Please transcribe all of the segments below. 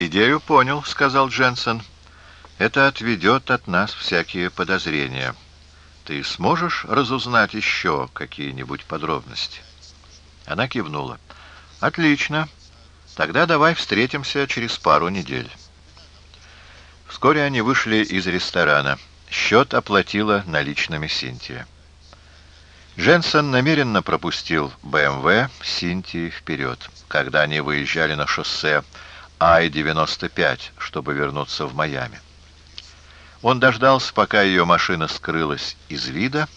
«Идею понял», — сказал Дженсен. «Это отведет от нас всякие подозрения. Ты сможешь разузнать еще какие-нибудь подробности?» Она кивнула. «Отлично. Тогда давай встретимся через пару недель». Вскоре они вышли из ресторана. Счет оплатила наличными Синтия. Дженсен намеренно пропустил БМВ Синтии вперед, когда они выезжали на шоссе Ай-95, чтобы вернуться в Майами. Он дождался, пока ее машина скрылась из вида,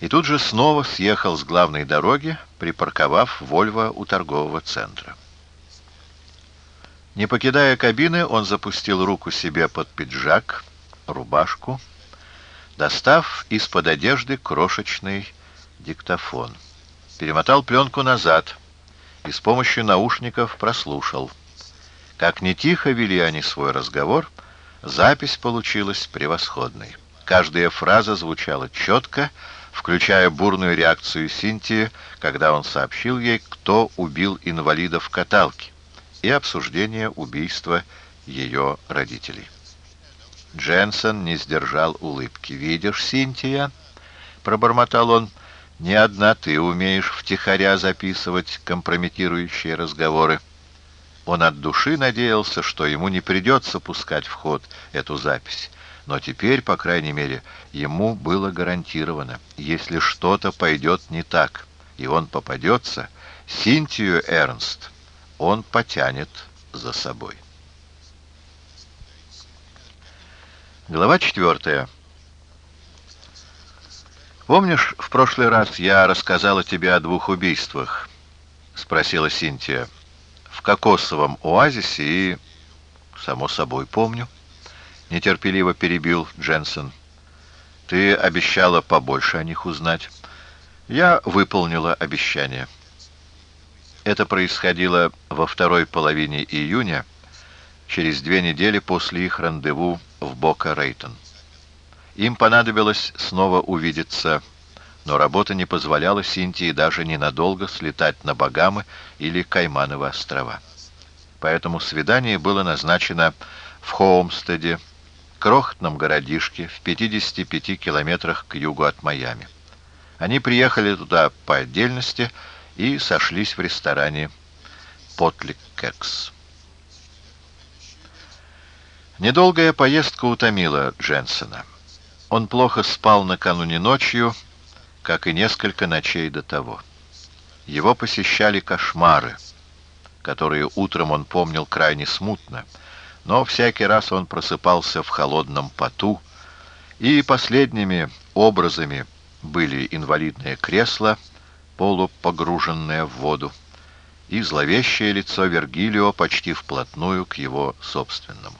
и тут же снова съехал с главной дороги, припарковав «Вольво» у торгового центра. Не покидая кабины, он запустил руку себе под пиджак, рубашку, достав из-под одежды крошечный диктофон. Перемотал пленку назад и с помощью наушников прослушал. Как не тихо вели они свой разговор, запись получилась превосходной. Каждая фраза звучала четко, включая бурную реакцию Синтии, когда он сообщил ей, кто убил инвалида в каталке, и обсуждение убийства ее родителей. Дженсен не сдержал улыбки. «Видишь, Синтия?» — пробормотал он. «Не одна ты умеешь втихаря записывать компрометирующие разговоры». Он от души надеялся, что ему не придется пускать в ход эту запись. Но теперь, по крайней мере, ему было гарантировано, если что-то пойдет не так, и он попадется, Синтию Эрнст он потянет за собой. Глава четвертая. «Помнишь, в прошлый раз я рассказала тебе о двух убийствах?» — спросила Синтия в кокосовом оазисе и... Само собой, помню. Нетерпеливо перебил Дженсен. Ты обещала побольше о них узнать. Я выполнила обещание. Это происходило во второй половине июня, через две недели после их рандеву в Бока-Рейтон. Им понадобилось снова увидеться но работа не позволяла Синтии даже ненадолго слетать на Багамы или Каймановы острова. Поэтому свидание было назначено в Хоумстеде, крохотном городишке в 55 километрах к югу от Майами. Они приехали туда по отдельности и сошлись в ресторане «Потлик Кекс». Недолгая поездка утомила Дженсона. Он плохо спал накануне ночью, как и несколько ночей до того. Его посещали кошмары, которые утром он помнил крайне смутно, но всякий раз он просыпался в холодном поту, и последними образами были инвалидное кресло, полупогруженное в воду, и зловещее лицо Вергилио почти вплотную к его собственному.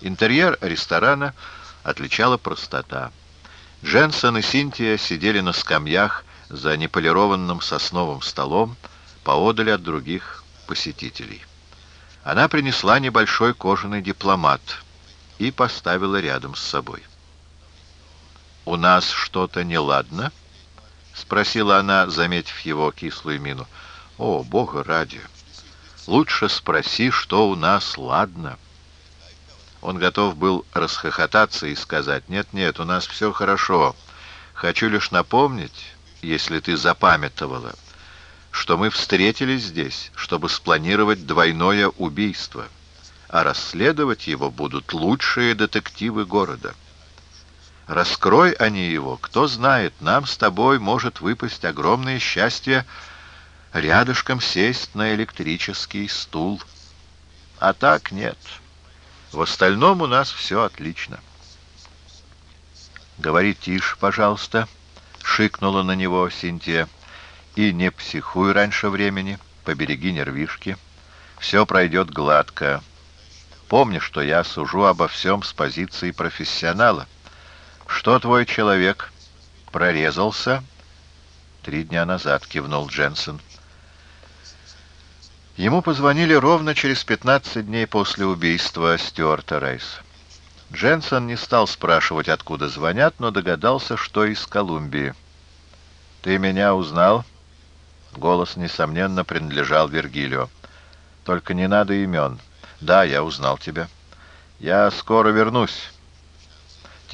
Интерьер ресторана отличала простота. Дженсен и Синтия сидели на скамьях за неполированным сосновым столом поодаль от других посетителей. Она принесла небольшой кожаный дипломат и поставила рядом с собой. «У нас что-то неладно?» — спросила она, заметив его кислую мину. «О, Бога ради! Лучше спроси, что у нас ладно». Он готов был расхохотаться и сказать, «Нет-нет, у нас все хорошо. Хочу лишь напомнить, если ты запамятовала, что мы встретились здесь, чтобы спланировать двойное убийство, а расследовать его будут лучшие детективы города. Раскрой они его, кто знает, нам с тобой может выпасть огромное счастье рядышком сесть на электрический стул. А так нет». В остальном у нас все отлично. «Говори тише, пожалуйста», — шикнула на него Синтия. «И не психуй раньше времени, побереги нервишки. Все пройдет гладко. Помни, что я сужу обо всем с позиции профессионала. Что твой человек? Прорезался?» «Три дня назад», — кивнул Дженсен. Ему позвонили ровно через 15 дней после убийства Стюарта Рейса. Дженсон не стал спрашивать, откуда звонят, но догадался, что из Колумбии. «Ты меня узнал?» Голос, несомненно, принадлежал Вергилио. Только не надо имен. Да, я узнал тебя. Я скоро вернусь.